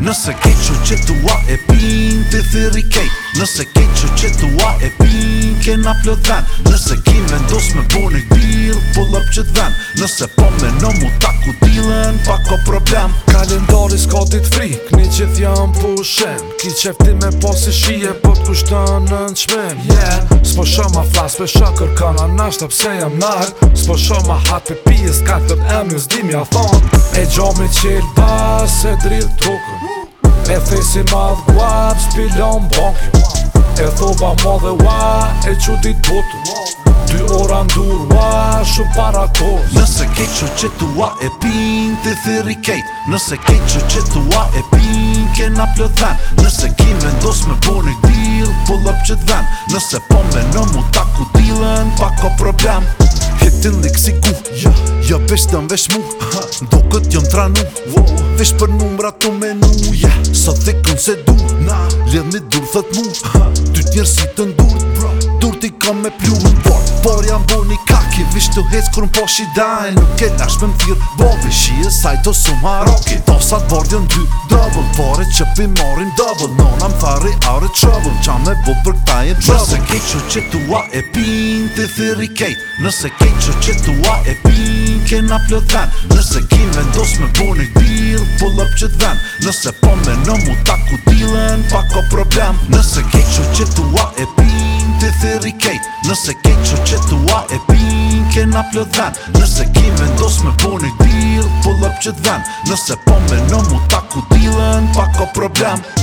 Nëse ke që që tua e pinte të thëri Nëse ke që që tua e pinke na plët dhen Nëse ki vendos me boni këtir po lëp që të ven Nëse po me në mu ta ku dilen pa ko problem Kalendari s'ka dit frik, një që t'jam pushen Ki qefti me posi si shije po t'kushtan në në qmen yeah. S'po shoma flas për shakër ka në nashtë pëse jam nar S'po shoma hat për pijes ka tët emjës dimja thon E gjomi qil bas e drit t'kukën Me thesi madh guap, shpilon bonki E thoba ma dhe wa, e që dit botu Dy ora ndur wa, shu para kohës Nëse kej që që të wa e pin, të thiri kejt Nëse kej që që të wa e pin, ke na plët ven Nëse ki me ndos me boni dil, po lëp që t'ven Nëse po me në mu taku dilën, pa ko problem Hitin dhe si ku, jo, jo pesh të mvesh mu Ndo këtë jom në tra nu, vesh për numra të me sa të thikën se dur nah. Ledh mi dur thët mu Dyrt njërësi të ndur Dur t'i kam me plumën Por, por jam bo një kaki Vish të hec kur më po shi daj Nuk e nash me më thirë Bobi shi e saj të sum haroki Ta sa të bardjën dy Dobën Pore që pi marim dobën Nona më thari are trouble Qa me bo për këta e trouble Nëse kej që që tua e pin Ti thiri kej Nëse kej që që tua e pin Kena plët Nëse kej vendos me bo një bin deal Pull up që t'ven Nëse po me në mu taku dealen Pa ko problem Nëse kej që që t'ua e pin Ti thiri kej Nëse kej që që t'ua e pin na plët ven Nëse ki vendos me po një deal Pull up që t'ven Nëse po me në mu taku dealen Pa ko problem